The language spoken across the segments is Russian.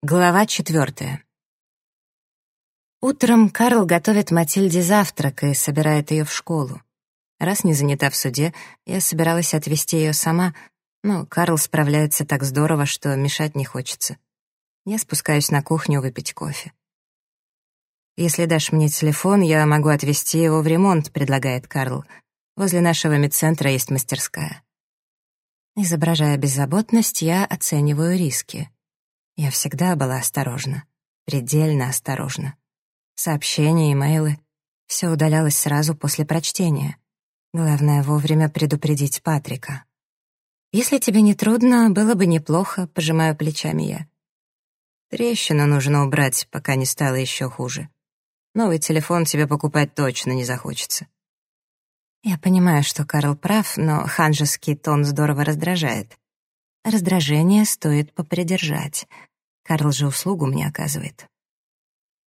Глава четвертая. Утром Карл готовит Матильде завтрак и собирает ее в школу. Раз не занята в суде, я собиралась отвезти ее сама, но Карл справляется так здорово, что мешать не хочется. Я спускаюсь на кухню выпить кофе. «Если дашь мне телефон, я могу отвезти его в ремонт», — предлагает Карл. «Возле нашего медцентра есть мастерская». Изображая беззаботность, я оцениваю риски. Я всегда была осторожна, предельно осторожна. Сообщения, имейлы — все удалялось сразу после прочтения. Главное — вовремя предупредить Патрика. «Если тебе не трудно, было бы неплохо», — пожимаю плечами я. Трещину нужно убрать, пока не стало еще хуже. Новый телефон тебе покупать точно не захочется. Я понимаю, что Карл прав, но ханжеский тон здорово раздражает. Раздражение стоит попридержать. Карл же услугу мне оказывает.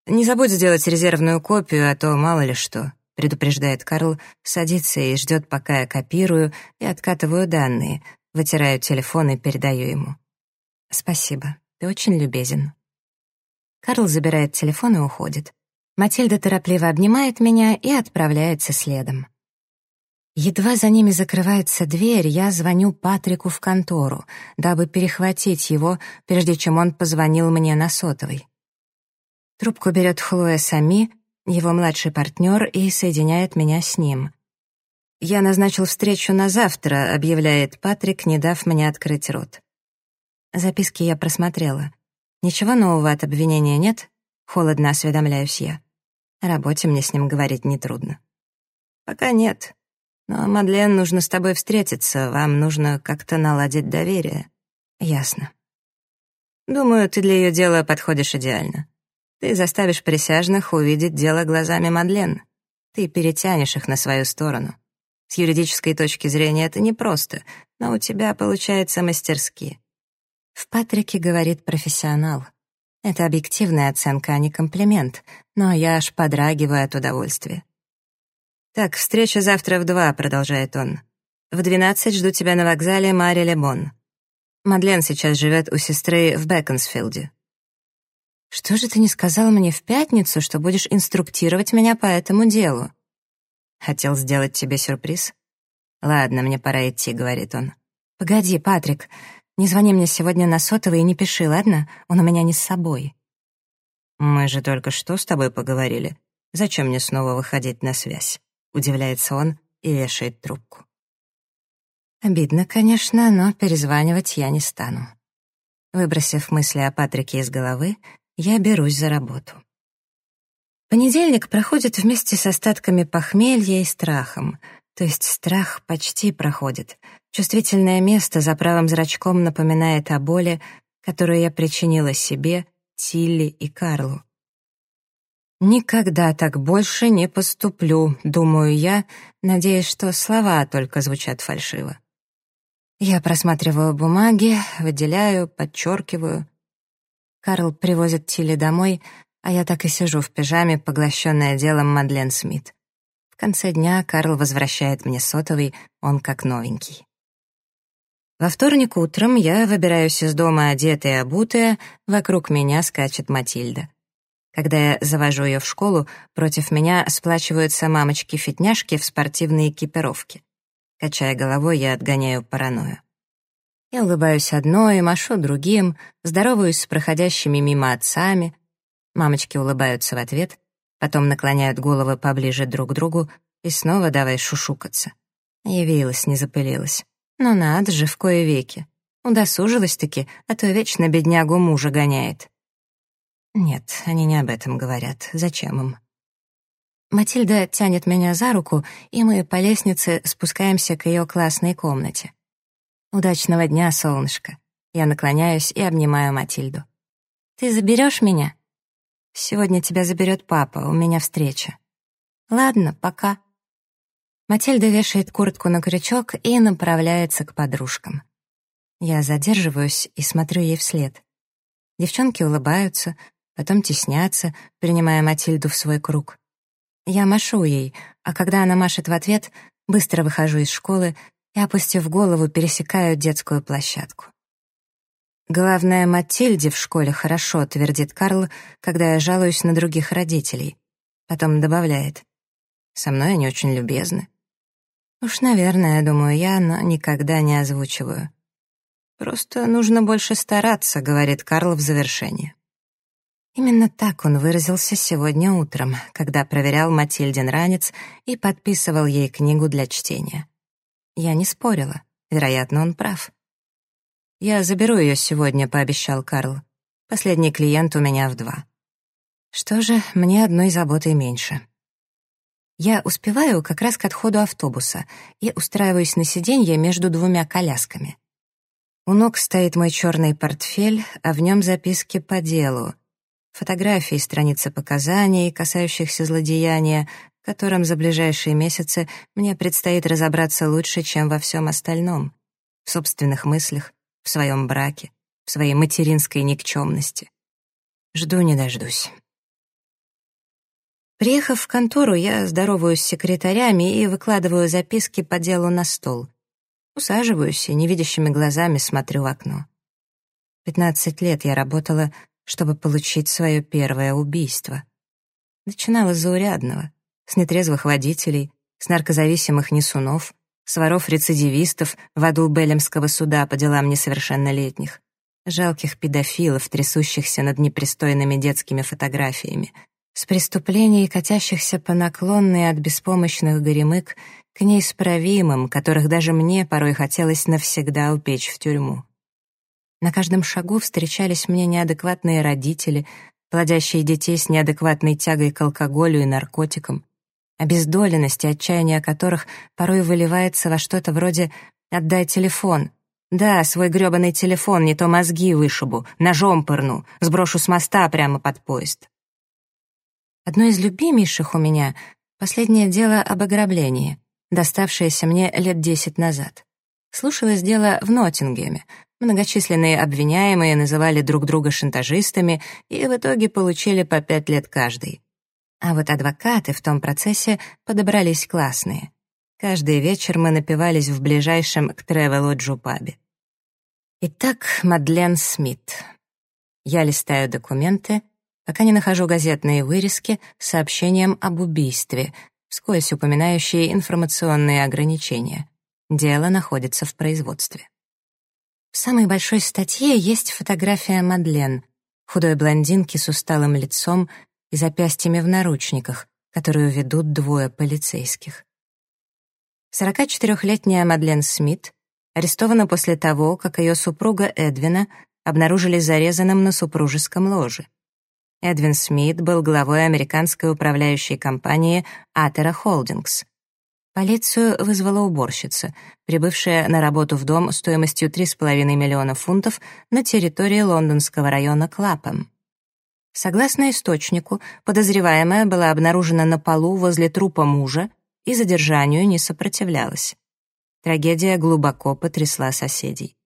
«Не забудь сделать резервную копию, а то мало ли что», — предупреждает Карл, садится и ждет, пока я копирую и откатываю данные, вытираю телефон и передаю ему. «Спасибо, ты очень любезен». Карл забирает телефон и уходит. Матильда торопливо обнимает меня и отправляется следом. Едва за ними закрывается дверь, я звоню Патрику в контору, дабы перехватить его, прежде чем он позвонил мне на сотовый. Трубку берет Хлоя Сами, его младший партнер, и соединяет меня с ним. «Я назначил встречу на завтра», — объявляет Патрик, не дав мне открыть рот. Записки я просмотрела. Ничего нового от обвинения нет? Холодно осведомляюсь я. О работе мне с ним говорить нетрудно. «Пока нет», но, Мадлен, нужно с тобой встретиться, вам нужно как-то наладить доверие. Ясно. Думаю, ты для ее дела подходишь идеально. Ты заставишь присяжных увидеть дело глазами Мадлен. Ты перетянешь их на свою сторону. С юридической точки зрения это непросто, но у тебя получается мастерски. В Патрике говорит профессионал. Это объективная оценка, а не комплимент, но я аж подрагиваю от удовольствия. «Так, встреча завтра в два», — продолжает он. «В двенадцать жду тебя на вокзале Мари Лебон. Мадлен сейчас живет у сестры в Бэконсфилде». «Что же ты не сказал мне в пятницу, что будешь инструктировать меня по этому делу?» «Хотел сделать тебе сюрприз?» «Ладно, мне пора идти», — говорит он. «Погоди, Патрик, не звони мне сегодня на сотовый и не пиши, ладно? Он у меня не с собой». «Мы же только что с тобой поговорили. Зачем мне снова выходить на связь?» Удивляется он и вешает трубку. Обидно, конечно, но перезванивать я не стану. Выбросив мысли о Патрике из головы, я берусь за работу. Понедельник проходит вместе с остатками похмелья и страхом. То есть страх почти проходит. Чувствительное место за правым зрачком напоминает о боли, которую я причинила себе, Тилли и Карлу. «Никогда так больше не поступлю», — думаю я, надеясь, что слова только звучат фальшиво. Я просматриваю бумаги, выделяю, подчеркиваю. Карл привозит Тилли домой, а я так и сижу в пижаме, поглощенная делом Мадлен Смит. В конце дня Карл возвращает мне сотовый, он как новенький. Во вторник утром я выбираюсь из дома одетая и обутая, вокруг меня скачет Матильда. Когда я завожу ее в школу, против меня сплачиваются мамочки-фитняшки в спортивной экипировке. Качая головой, я отгоняю паранойю. Я улыбаюсь одной, машу другим, здороваюсь с проходящими мимо отцами. Мамочки улыбаются в ответ, потом наклоняют головы поближе друг к другу и снова давай шушукаться. Явилась, не запылилась. Но надо же, в кое веки. Удосужилась-таки, а то вечно беднягу мужа гоняет. Нет, они не об этом говорят. Зачем им? Матильда тянет меня за руку, и мы по лестнице спускаемся к ее классной комнате. «Удачного дня, солнышко!» Я наклоняюсь и обнимаю Матильду. «Ты заберешь меня?» «Сегодня тебя заберет папа, у меня встреча». «Ладно, пока». Матильда вешает куртку на крючок и направляется к подружкам. Я задерживаюсь и смотрю ей вслед. Девчонки улыбаются, потом теснятся, принимая Матильду в свой круг. Я машу ей, а когда она машет в ответ, быстро выхожу из школы и, опустив голову, пересекаю детскую площадку. Главное, Матильде в школе хорошо, твердит Карл, когда я жалуюсь на других родителей. Потом добавляет. Со мной они очень любезны. Уж, наверное, думаю я, но никогда не озвучиваю. Просто нужно больше стараться, говорит Карл в завершении. Именно так он выразился сегодня утром, когда проверял Матильдин ранец и подписывал ей книгу для чтения. Я не спорила. Вероятно, он прав. «Я заберу ее сегодня», — пообещал Карл. «Последний клиент у меня в два». Что же, мне одной заботы меньше. Я успеваю как раз к отходу автобуса и устраиваюсь на сиденье между двумя колясками. У ног стоит мой черный портфель, а в нем записки по делу. Фотографии, страницы показаний, касающихся злодеяния, в котором за ближайшие месяцы мне предстоит разобраться лучше, чем во всем остальном. В собственных мыслях, в своем браке, в своей материнской никчемности. Жду не дождусь. Приехав в контору, я здороваюсь с секретарями и выкладываю записки по делу на стол. Усаживаюсь и невидящими глазами смотрю в окно. Пятнадцать лет я работала, чтобы получить свое первое убийство. Начинала с заурядного, с нетрезвых водителей, с наркозависимых несунов, с воров-рецидивистов в аду Белемского суда по делам несовершеннолетних, жалких педофилов, трясущихся над непристойными детскими фотографиями, с преступлений, катящихся по наклонной от беспомощных горемык к неисправимым, которых даже мне порой хотелось навсегда упечь в тюрьму. На каждом шагу встречались мне неадекватные родители, плодящие детей с неадекватной тягой к алкоголю и наркотикам, обездоленность и отчаяние которых порой выливается во что-то вроде «отдай телефон», «да, свой грёбаный телефон, не то мозги вышибу, ножом пырну, сброшу с моста прямо под поезд». Одно из любимейших у меня — последнее дело об ограблении, доставшееся мне лет десять назад. Слушалось дело в Ноттингеме. Многочисленные обвиняемые называли друг друга шантажистами и в итоге получили по пять лет каждый. А вот адвокаты в том процессе подобрались классные. Каждый вечер мы напивались в ближайшем к Тревелоджу пабе. Итак, Мадлен Смит. Я листаю документы, пока не нахожу газетные вырезки с сообщением об убийстве, вскользь упоминающие информационные ограничения. Дело находится в производстве. В самой большой статье есть фотография Мадлен, худой блондинки с усталым лицом и запястьями в наручниках, которую ведут двое полицейских. 44-летняя Мадлен Смит арестована после того, как ее супруга Эдвина обнаружили зарезанным на супружеском ложе. Эдвин Смит был главой американской управляющей компании Atera Holdings. Полицию вызвала уборщица, прибывшая на работу в дом стоимостью 3,5 миллиона фунтов на территории лондонского района Клапом. Согласно источнику, подозреваемая была обнаружена на полу возле трупа мужа и задержанию не сопротивлялась. Трагедия глубоко потрясла соседей.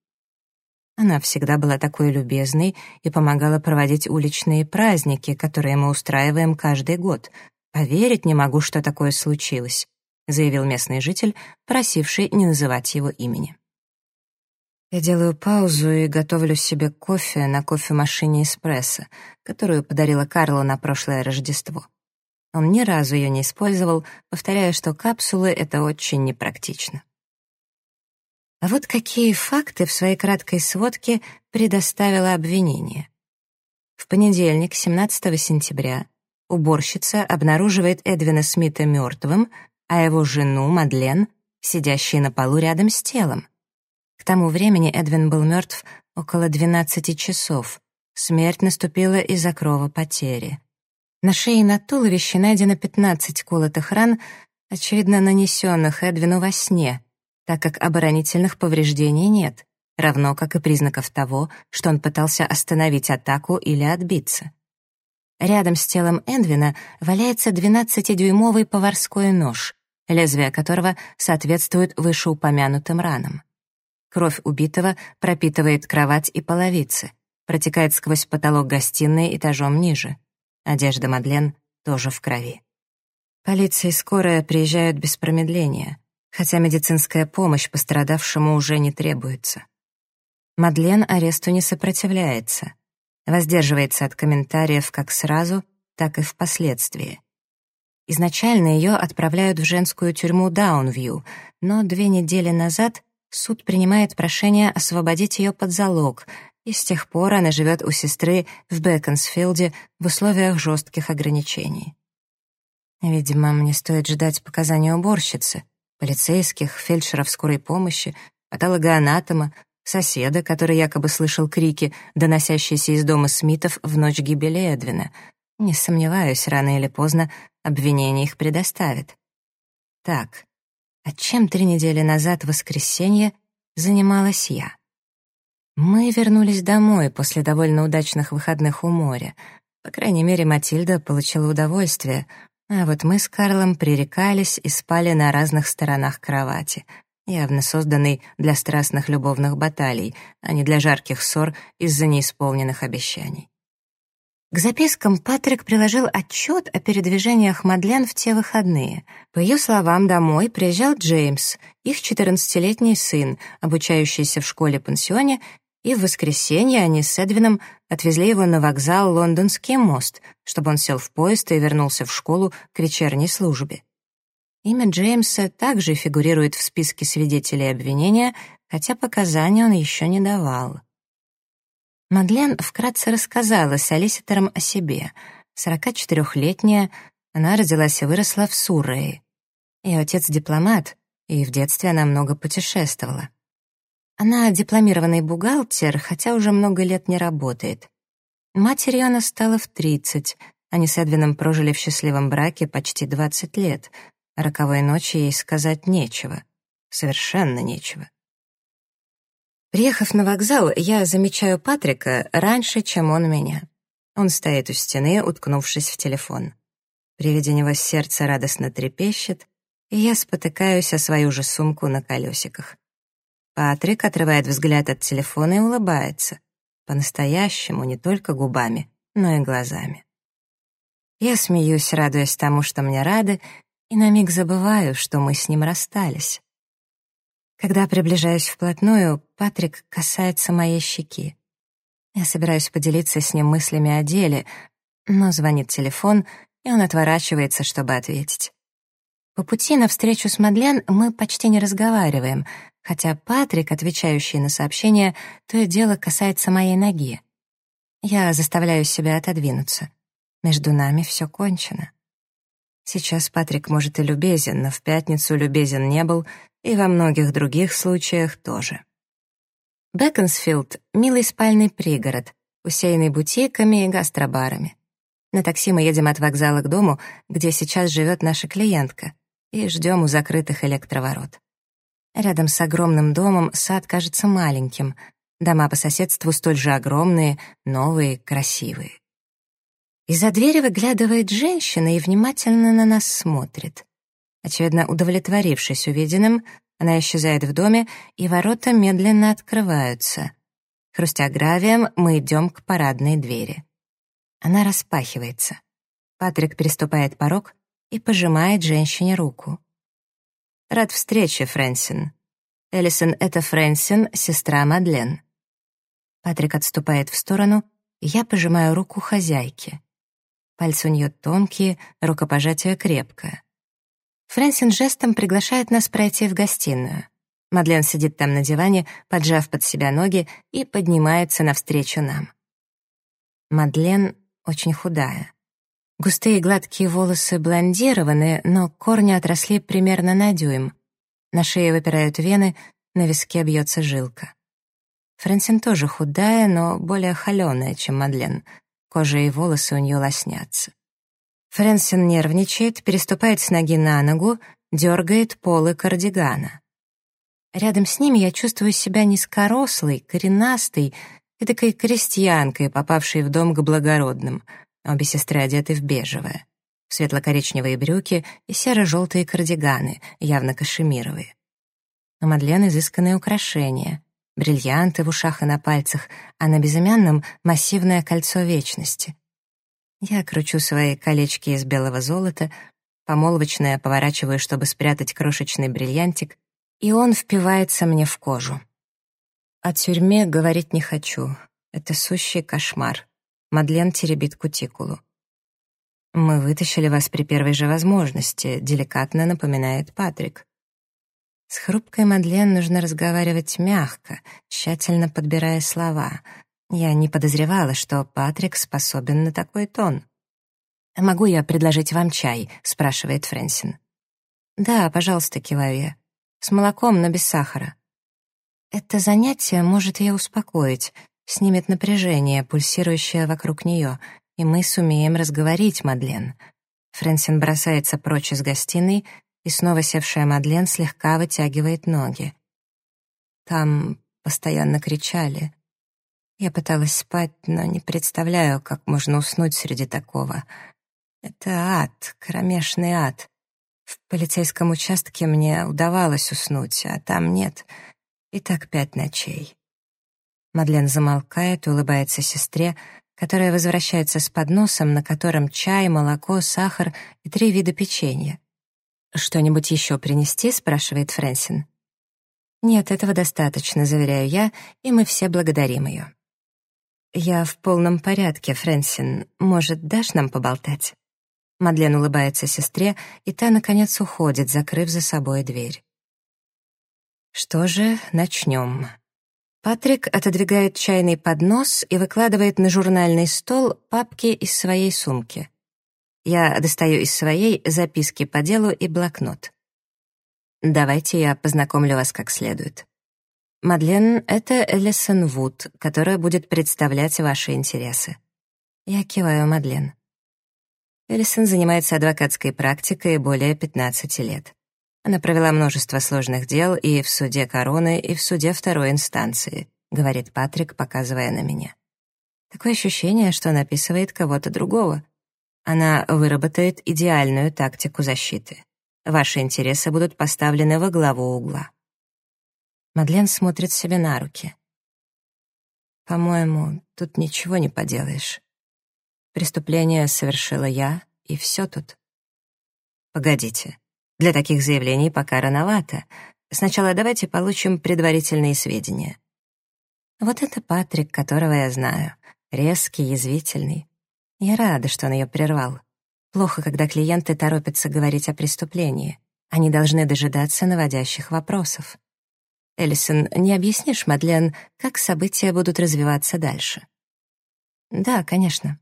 Она всегда была такой любезной и помогала проводить уличные праздники, которые мы устраиваем каждый год. Поверить не могу, что такое случилось, заявил местный житель, просивший не называть его имени. Я делаю паузу и готовлю себе кофе на кофемашине «Эспрессо», которую подарила Карлу на прошлое Рождество. Он ни разу ее не использовал, повторяя, что капсулы — это очень непрактично. А вот какие факты в своей краткой сводке предоставило обвинение. В понедельник, 17 сентября, уборщица обнаруживает Эдвина Смита мертвым, а его жену, Мадлен, сидящей на полу рядом с телом. К тому времени Эдвин был мертв около 12 часов. Смерть наступила из-за кровопотери. На шее и на туловище найдено 15 колотых ран, очевидно, нанесенных Эдвину во сне, так как оборонительных повреждений нет, равно как и признаков того, что он пытался остановить атаку или отбиться. Рядом с телом Эдвина валяется 12-дюймовый поварской нож, лезвие которого соответствует вышеупомянутым ранам. Кровь убитого пропитывает кровать и половицы, протекает сквозь потолок гостиной этажом ниже. Одежда Мадлен тоже в крови. Полиция и скорая приезжают без промедления, хотя медицинская помощь пострадавшему уже не требуется. Мадлен аресту не сопротивляется. Воздерживается от комментариев как сразу, так и впоследствии. Изначально ее отправляют в женскую тюрьму Даунвью, но две недели назад суд принимает прошение освободить ее под залог, и с тех пор она живет у сестры в Бэконсфилде в условиях жестких ограничений. Видимо, мне стоит ждать показания уборщицы, полицейских, фельдшеров скорой помощи, патологоанатома, соседа, который якобы слышал крики, доносящиеся из дома Смитов в ночь гибели Эдвина. Не сомневаюсь, рано или поздно обвинение их предоставит. Так, а чем три недели назад в воскресенье занималась я? Мы вернулись домой после довольно удачных выходных у моря. По крайней мере, Матильда получила удовольствие, а вот мы с Карлом пререкались и спали на разных сторонах кровати, явно созданной для страстных любовных баталий, а не для жарких ссор из-за неисполненных обещаний. К запискам Патрик приложил отчет о передвижениях Мадлен в те выходные. По ее словам, домой приезжал Джеймс, их 14-летний сын, обучающийся в школе-пансионе и в воскресенье они с Эдвином отвезли его на вокзал Лондонский мост, чтобы он сел в поезд и вернулся в школу к вечерней службе. Имя Джеймса также фигурирует в списке свидетелей обвинения, хотя показания он еще не давал. Мадлен вкратце рассказала солиситорам о себе. 44-летняя, она родилась и выросла в Суррее. Ее отец дипломат, и в детстве она много путешествовала. Она дипломированный бухгалтер, хотя уже много лет не работает. Матерью она стала в 30. Они с Эдвином прожили в счастливом браке почти 20 лет. Роковой ночи ей сказать нечего. Совершенно нечего. Приехав на вокзал, я замечаю Патрика раньше, чем он меня. Он стоит у стены, уткнувшись в телефон. При виде него сердце радостно трепещет, и я спотыкаюсь о свою же сумку на колесиках. Патрик отрывает взгляд от телефона и улыбается. По-настоящему, не только губами, но и глазами. Я смеюсь, радуясь тому, что мне рады, и на миг забываю, что мы с ним расстались. Когда приближаюсь вплотную, Патрик касается моей щеки. Я собираюсь поделиться с ним мыслями о деле, но звонит телефон, и он отворачивается, чтобы ответить. По пути на встречу с Мадлен мы почти не разговариваем, хотя Патрик, отвечающий на сообщение, то и дело касается моей ноги. Я заставляю себя отодвинуться. Между нами все кончено. Сейчас Патрик, может, и любезен, но в пятницу любезен не был, и во многих других случаях тоже. Бэконсфилд — милый спальный пригород, усеянный бутиками и гастробарами. На такси мы едем от вокзала к дому, где сейчас живет наша клиентка и ждем у закрытых электроворот. Рядом с огромным домом сад кажется маленьким, дома по соседству столь же огромные, новые, красивые. Из-за двери выглядывает женщина и внимательно на нас смотрит. Очевидно, удовлетворившись увиденным, она исчезает в доме, и ворота медленно открываются. Хрустя гравием, мы идем к парадной двери. Она распахивается. Патрик переступает порог и пожимает женщине руку. «Рад встрече, Фрэнсин. Эллисон — это Фрэнсин, сестра Мадлен». Патрик отступает в сторону, и я пожимаю руку хозяйке. Пальцы у нее тонкие, рукопожатие крепкое. Фрэнсин жестом приглашает нас пройти в гостиную. Мадлен сидит там на диване, поджав под себя ноги, и поднимается навстречу нам. Мадлен очень худая. Густые гладкие волосы блондированы, но корни отросли примерно на дюйм. На шее выпирают вены, на виске бьется жилка. Фрэнсин тоже худая, но более холеная, чем Мадлен. Кожа и волосы у нее лоснятся. Фрэнсин нервничает, переступает с ноги на ногу, дергает полы кардигана. Рядом с ними я чувствую себя низкорослой, коренастой, эдакой крестьянкой, попавшей в дом к благородным — Обе сестры одеты в бежевое. Светло-коричневые брюки и серо-желтые кардиганы, явно кашемировые. У Мадлен изысканные украшения, бриллианты в ушах и на пальцах, а на безымянном — массивное кольцо вечности. Я кручу свои колечки из белого золота, помолвочное поворачиваю, чтобы спрятать крошечный бриллиантик, и он впивается мне в кожу. О тюрьме говорить не хочу. Это сущий кошмар. Мадлен теребит кутикулу. «Мы вытащили вас при первой же возможности», — деликатно напоминает Патрик. С хрупкой Мадлен нужно разговаривать мягко, тщательно подбирая слова. Я не подозревала, что Патрик способен на такой тон. «Могу я предложить вам чай?» — спрашивает Фрэнсин. «Да, пожалуйста», — киваю я. «С молоком, но без сахара». Это занятие может ее успокоить, снимет напряжение, пульсирующее вокруг нее, и мы сумеем разговорить Мадлен. Фрэнсин бросается прочь из гостиной, и снова севшая Мадлен слегка вытягивает ноги. Там постоянно кричали. Я пыталась спать, но не представляю, как можно уснуть среди такого. Это ад, кромешный ад. В полицейском участке мне удавалось уснуть, а там нет. И так пять ночей. Мадлен замолкает, улыбается сестре, которая возвращается с подносом, на котором чай, молоко, сахар и три вида печенья. «Что-нибудь еще принести?» — спрашивает Фрэнсин. «Нет, этого достаточно», — заверяю я, и мы все благодарим ее. «Я в полном порядке, Фрэнсин. Может, дашь нам поболтать?» Мадлен улыбается сестре, и та, наконец, уходит, закрыв за собой дверь. Что же, начнем. Патрик отодвигает чайный поднос и выкладывает на журнальный стол папки из своей сумки. Я достаю из своей записки по делу и блокнот. Давайте я познакомлю вас как следует. Мадлен — это Элисон Вуд, которая будет представлять ваши интересы. Я киваю Мадлен. Элисон занимается адвокатской практикой более 15 лет. Она провела множество сложных дел и в суде короны, и в суде второй инстанции, говорит Патрик, показывая на меня. Такое ощущение, что она описывает кого-то другого. Она выработает идеальную тактику защиты. Ваши интересы будут поставлены во главу угла. Мадлен смотрит себе на руки. По-моему, тут ничего не поделаешь. Преступление совершила я, и все тут. Погодите. Для таких заявлений пока рановато. Сначала давайте получим предварительные сведения. Вот это Патрик, которого я знаю. Резкий, язвительный. Я рада, что он ее прервал. Плохо, когда клиенты торопятся говорить о преступлении. Они должны дожидаться наводящих вопросов. Эллисон, не объяснишь, Мадлен, как события будут развиваться дальше? Да, конечно.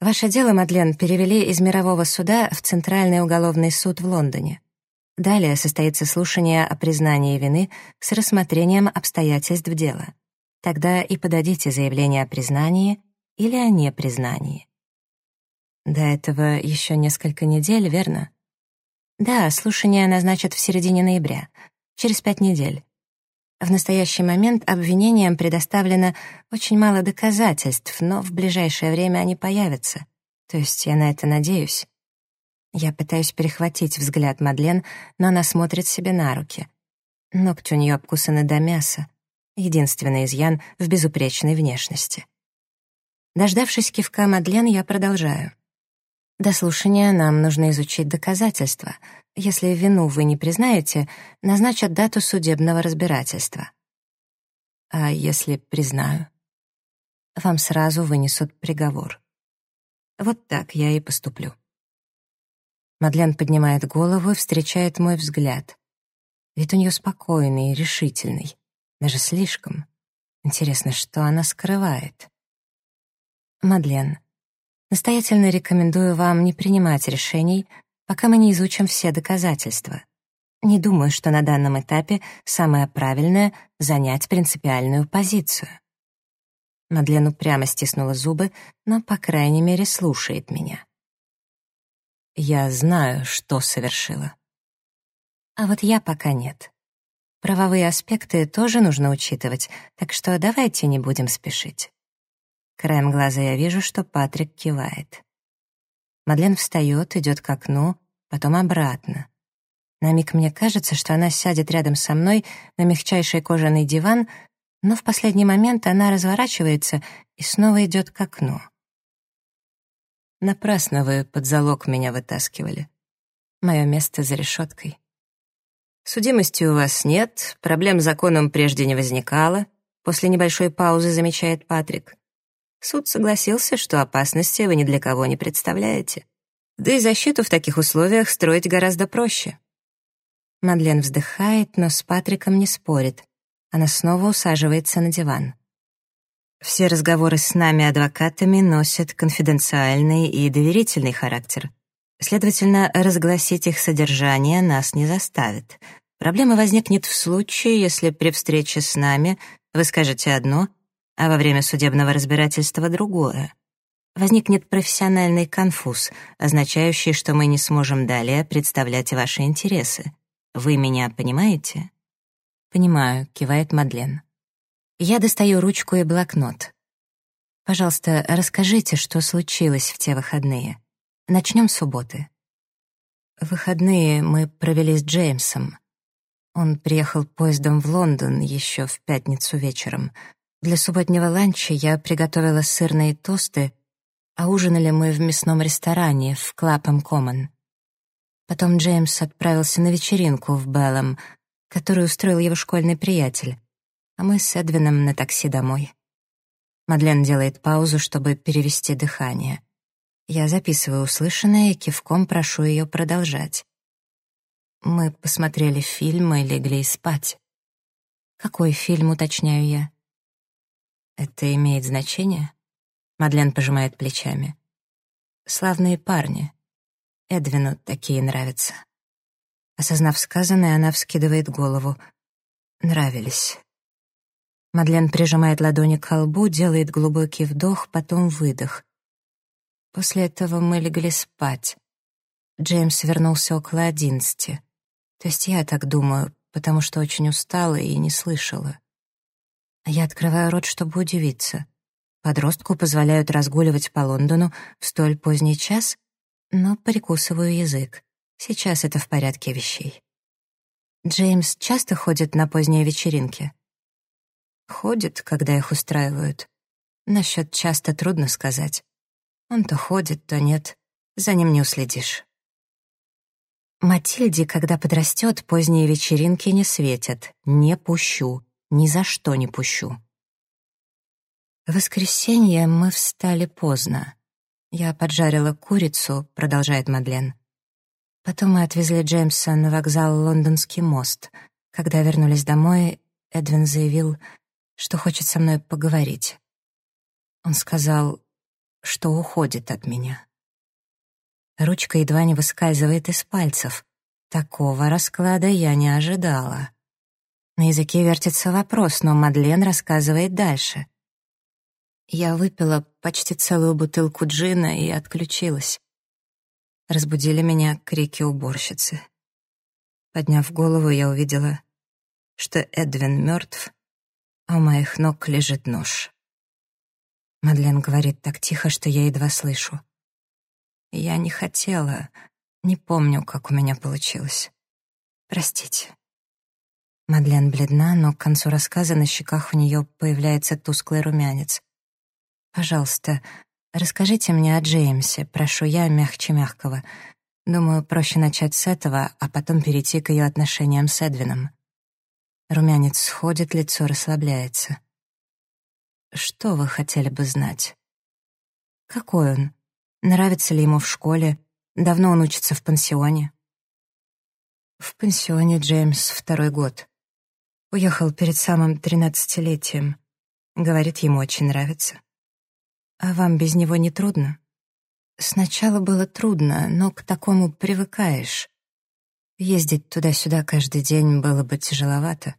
Ваше дело, Мадлен, перевели из мирового суда в Центральный уголовный суд в Лондоне. Далее состоится слушание о признании вины с рассмотрением обстоятельств дела. Тогда и подадите заявление о признании или о непризнании. До этого еще несколько недель, верно? Да, слушание назначат в середине ноября, через пять недель. В настоящий момент обвинениям предоставлено очень мало доказательств, но в ближайшее время они появятся. То есть я на это надеюсь. Я пытаюсь перехватить взгляд Мадлен, но она смотрит себе на руки. Ногти у нее обкусаны до мяса. Единственный изъян в безупречной внешности. Дождавшись кивка Мадлен, я продолжаю. До слушания нам нужно изучить доказательства — если вину вы не признаете, назначат дату судебного разбирательства. А если признаю? Вам сразу вынесут приговор. Вот так я и поступлю. Мадлен поднимает голову и встречает мой взгляд. Вид у нее спокойный и решительный. Даже слишком. Интересно, что она скрывает? Мадлен, настоятельно рекомендую вам не принимать решений, пока мы не изучим все доказательства. Не думаю, что на данном этапе самое правильное — занять принципиальную позицию. Мадлен упрямо стиснула зубы, но, по крайней мере, слушает меня. Я знаю, что совершила. А вот я пока нет. Правовые аспекты тоже нужно учитывать, так что давайте не будем спешить. Краем глаза я вижу, что Патрик кивает. Мадлен встает, идет к окну, потом обратно. На миг мне кажется, что она сядет рядом со мной на мягчайший кожаный диван, но в последний момент она разворачивается и снова идет к окну. Напрасно вы под залог меня вытаскивали. Мое место за решеткой. Судимости у вас нет, проблем с законом прежде не возникало, после небольшой паузы замечает Патрик. Суд согласился, что опасности вы ни для кого не представляете. Да и защиту в таких условиях строить гораздо проще. Мадлен вздыхает, но с Патриком не спорит. Она снова усаживается на диван. Все разговоры с нами, адвокатами, носят конфиденциальный и доверительный характер. Следовательно, разгласить их содержание нас не заставит. Проблема возникнет в случае, если при встрече с нами вы скажете одно, а во время судебного разбирательства другое возникнет профессиональный конфуз, означающий, что мы не сможем далее представлять ваши интересы. Вы меня понимаете? Понимаю, кивает Мадлен. Я достаю ручку и блокнот. Пожалуйста, расскажите, что случилось в те выходные. Начнем с субботы. Выходные мы провели с Джеймсом. Он приехал поездом в Лондон еще в пятницу вечером. Для субботнего ланча я приготовила сырные тосты а ужинали мы в мясном ресторане в Клапом Коммон. Потом Джеймс отправился на вечеринку в Беллам, которую устроил его школьный приятель, а мы с Эдвином на такси домой. Мадлен делает паузу, чтобы перевести дыхание. Я записываю услышанное и кивком прошу ее продолжать. Мы посмотрели фильм и легли спать. Какой фильм, уточняю я? Это имеет значение? Мадлен пожимает плечами. «Славные парни. Эдвину такие нравятся». Осознав сказанное, она вскидывает голову. «Нравились». Мадлен прижимает ладони к колбу, делает глубокий вдох, потом выдох. После этого мы легли спать. Джеймс вернулся около одиннадцати. То есть я так думаю, потому что очень устала и не слышала. Я открываю рот, чтобы удивиться — Подростку позволяют разгуливать по Лондону в столь поздний час, но прикусываю язык. Сейчас это в порядке вещей. Джеймс часто ходит на поздние вечеринки. Ходит, когда их устраивают. Насчет часто трудно сказать. Он то ходит, то нет. За ним не уследишь. Матильде, когда подрастет, поздние вечеринки не светят. Не пущу. Ни за что не пущу. В воскресенье мы встали поздно. Я поджарила курицу, продолжает Мадлен. Потом мы отвезли Джеймса на вокзал Лондонский мост. Когда вернулись домой, Эдвин заявил, что хочет со мной поговорить. Он сказал, что уходит от меня. Ручка едва не выскальзывает из пальцев. Такого расклада я не ожидала. На языке вертится вопрос, но Мадлен рассказывает дальше — я выпила почти целую бутылку джина и отключилась. Разбудили меня крики уборщицы. Подняв голову, я увидела, что Эдвин мертв, а у моих ног лежит нож. Мадлен говорит так тихо, что я едва слышу. Я не хотела, не помню, как у меня получилось. Простите. Мадлен бледна, но к концу рассказа на щеках у нее появляется тусклый румянец. Пожалуйста, расскажите мне о Джеймсе, прошу я мягче мягкого. Думаю, проще начать с этого, а потом перейти к ее отношениям с Эдвином. Румянец сходит, лицо расслабляется. Что вы хотели бы знать? Какой он? Нравится ли ему в школе? Давно он учится в пансионе? В пансионе Джеймс второй год. Уехал перед самым тринадцатилетием. Говорит, ему очень нравится. А вам без него не трудно? Сначала было трудно, но к такому привыкаешь. Ездить туда-сюда каждый день было бы тяжеловато.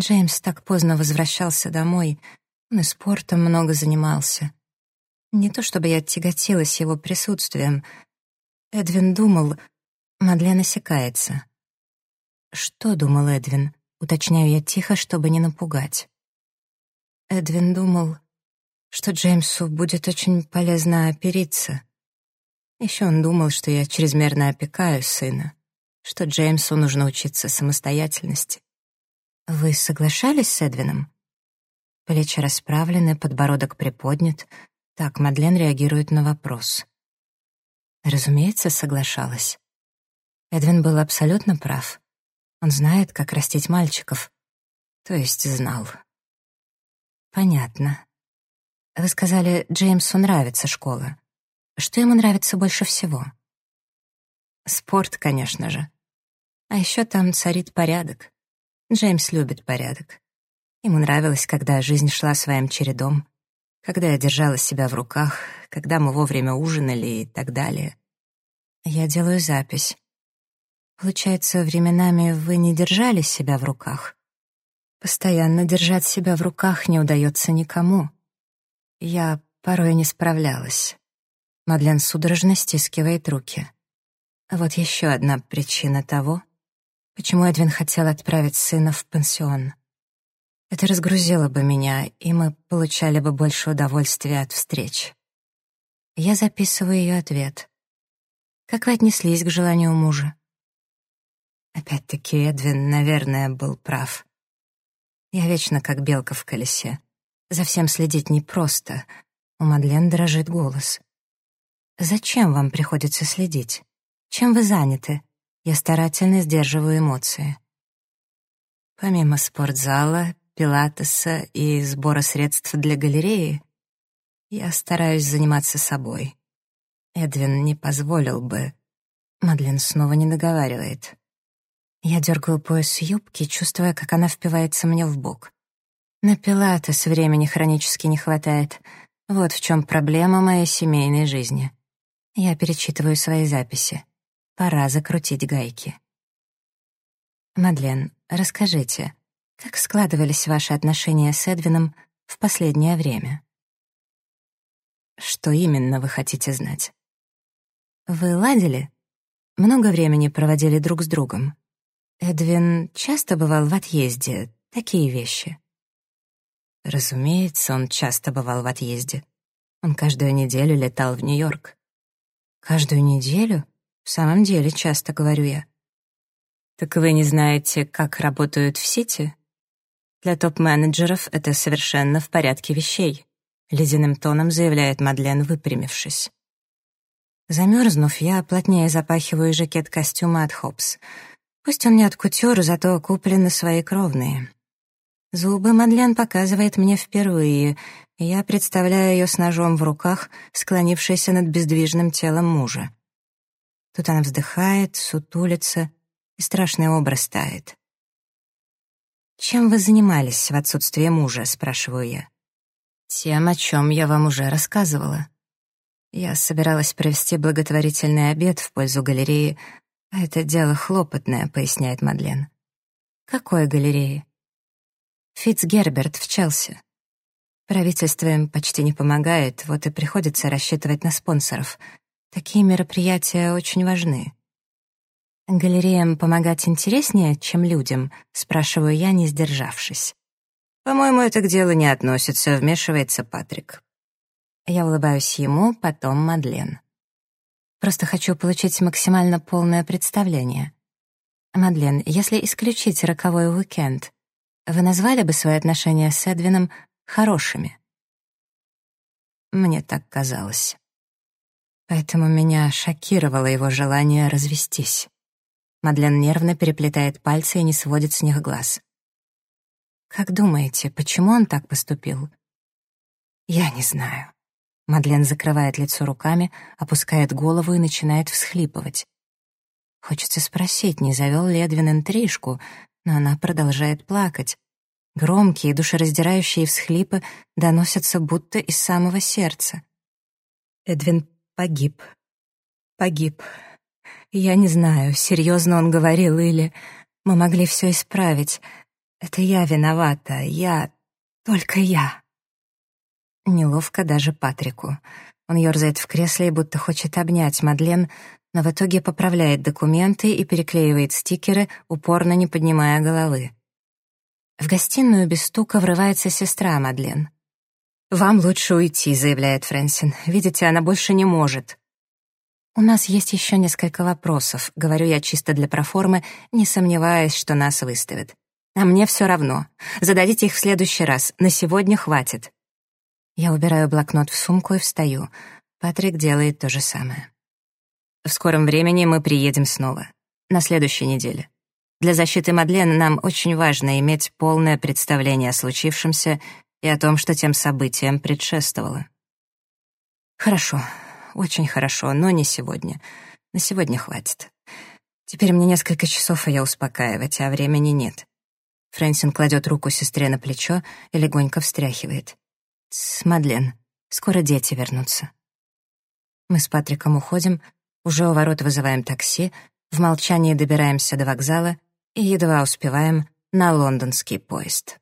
Джеймс так поздно возвращался домой, он и спортом много занимался. Не то чтобы я тяготилась его присутствием. Эдвин думал... Мадлен осекается. «Что думал Эдвин?» Уточняю я тихо, чтобы не напугать. Эдвин думал, что Джеймсу будет очень полезно опериться. Еще он думал, что я чрезмерно опекаю сына, что Джеймсу нужно учиться самостоятельности. Вы соглашались с Эдвином? Плечи расправлены, подбородок приподнят. Так Мадлен реагирует на вопрос. Разумеется, соглашалась. Эдвин был абсолютно прав. Он знает, как растить мальчиков. То есть знал. Понятно. Вы сказали, Джеймсу нравится школа. Что ему нравится больше всего? Спорт, конечно же. А еще там царит порядок. Джеймс любит порядок. Ему нравилось, когда жизнь шла своим чередом, когда я держала себя в руках, когда мы вовремя ужинали и так далее. Я делаю запись. Получается, временами вы не держали себя в руках? Постоянно держать себя в руках не удается никому. Я порой не справлялась. Мадлен судорожно стискивает руки. А вот еще одна причина того, почему Эдвин хотел отправить сына в пансион. Это разгрузило бы меня, и мы получали бы больше удовольствия от встреч. Я записываю ее ответ. Как вы отнеслись к желанию мужа? Опять-таки, Эдвин, наверное, был прав. Я вечно как белка в колесе. За всем следить непросто. У Мадлен дрожит голос. «Зачем вам приходится следить? Чем вы заняты?» Я старательно сдерживаю эмоции. Помимо спортзала, пилатеса и сбора средств для галереи, я стараюсь заниматься собой. Эдвин не позволил бы. Мадлен снова не договаривает. Я дергаю пояс юбки, чувствуя, как она впивается мне в бок. На пилатес времени хронически не хватает. Вот в чем проблема моей семейной жизни. Я перечитываю свои записи. Пора закрутить гайки. Мадлен, расскажите, как складывались ваши отношения с Эдвином в последнее время? Что именно вы хотите знать? Вы ладили? Много времени проводили друг с другом? Эдвин часто бывал в отъезде, такие вещи. Разумеется, он часто бывал в отъезде. Он каждую неделю летал в Нью-Йорк. Каждую неделю? В самом деле, часто говорю я. Так вы не знаете, как работают в сети? Для топ-менеджеров это совершенно в порядке вещей, ледяным тоном заявляет Мадлен, выпрямившись. Замерзнув, я плотнее запахиваю жакет костюма от Хопс — Пусть он не от кутюр, зато куплены свои кровные. Зубы Мадлен показывает мне впервые, и я представляю ее с ножом в руках, склонившейся над бездвижным телом мужа. Тут она вздыхает, сутулится, и страшный образ тает. «Чем вы занимались в отсутствие мужа?» — спрашиваю я. «Тем, о чем я вам уже рассказывала. Я собиралась провести благотворительный обед в пользу галереи «Это дело хлопотное», — поясняет Мадлен. «Какой галереи?» «Фитцгерберт в Челси. Правительство им почти не помогает, вот и приходится рассчитывать на спонсоров. Такие мероприятия очень важны». «Галереям помогать интереснее, чем людям?» — спрашиваю я, не сдержавшись. «По-моему, это к делу не относится», — вмешивается Патрик. Я улыбаюсь ему, потом Мадлен. Просто хочу получить максимально полное представление. Мадлен, если исключить роковой уикенд, вы назвали бы свои отношения с Эдвином хорошими? Мне так казалось. Поэтому меня шокировало его желание развестись. Мадлен нервно переплетает пальцы и не сводит с них глаз. «Как думаете, почему он так поступил?» «Я не знаю. Мадлен закрывает лицо руками, опускает голову и начинает всхлипывать. Хочется спросить, не завел ли Эдвин интрижку, но она продолжает плакать. Громкие, душераздирающие всхлипы доносятся будто из самого сердца. Эдвин погиб. Погиб. Я не знаю, серьезно он говорил или... Мы могли все исправить. Это я виновата, я... Только я. Неловко даже Патрику. Он ерзает в кресле и будто хочет обнять Мадлен, но в итоге поправляет документы и переклеивает стикеры, упорно не поднимая головы. В гостиную без стука врывается сестра Мадлен. «Вам лучше уйти», — заявляет Фрэнсин. «Видите, она больше не может». «У нас есть еще несколько вопросов», — говорю я чисто для проформы, не сомневаясь, что нас выставят. «А мне все равно. Зададите их в следующий раз. На сегодня хватит». Я убираю блокнот в сумку и встаю. Патрик делает то же самое. В скором времени мы приедем снова. На следующей неделе. Для защиты Мадлен нам очень важно иметь полное представление о случившемся и о том, что тем событиям предшествовало. Хорошо, очень хорошо, но не сегодня. На сегодня хватит. Теперь мне несколько часов ее успокаивать, а времени нет. Фрэнсин кладет руку сестре на плечо и легонько встряхивает. «Тсс, Мадлен, скоро дети вернутся». Мы с Патриком уходим, уже у ворот вызываем такси, в молчании добираемся до вокзала и едва успеваем на лондонский поезд.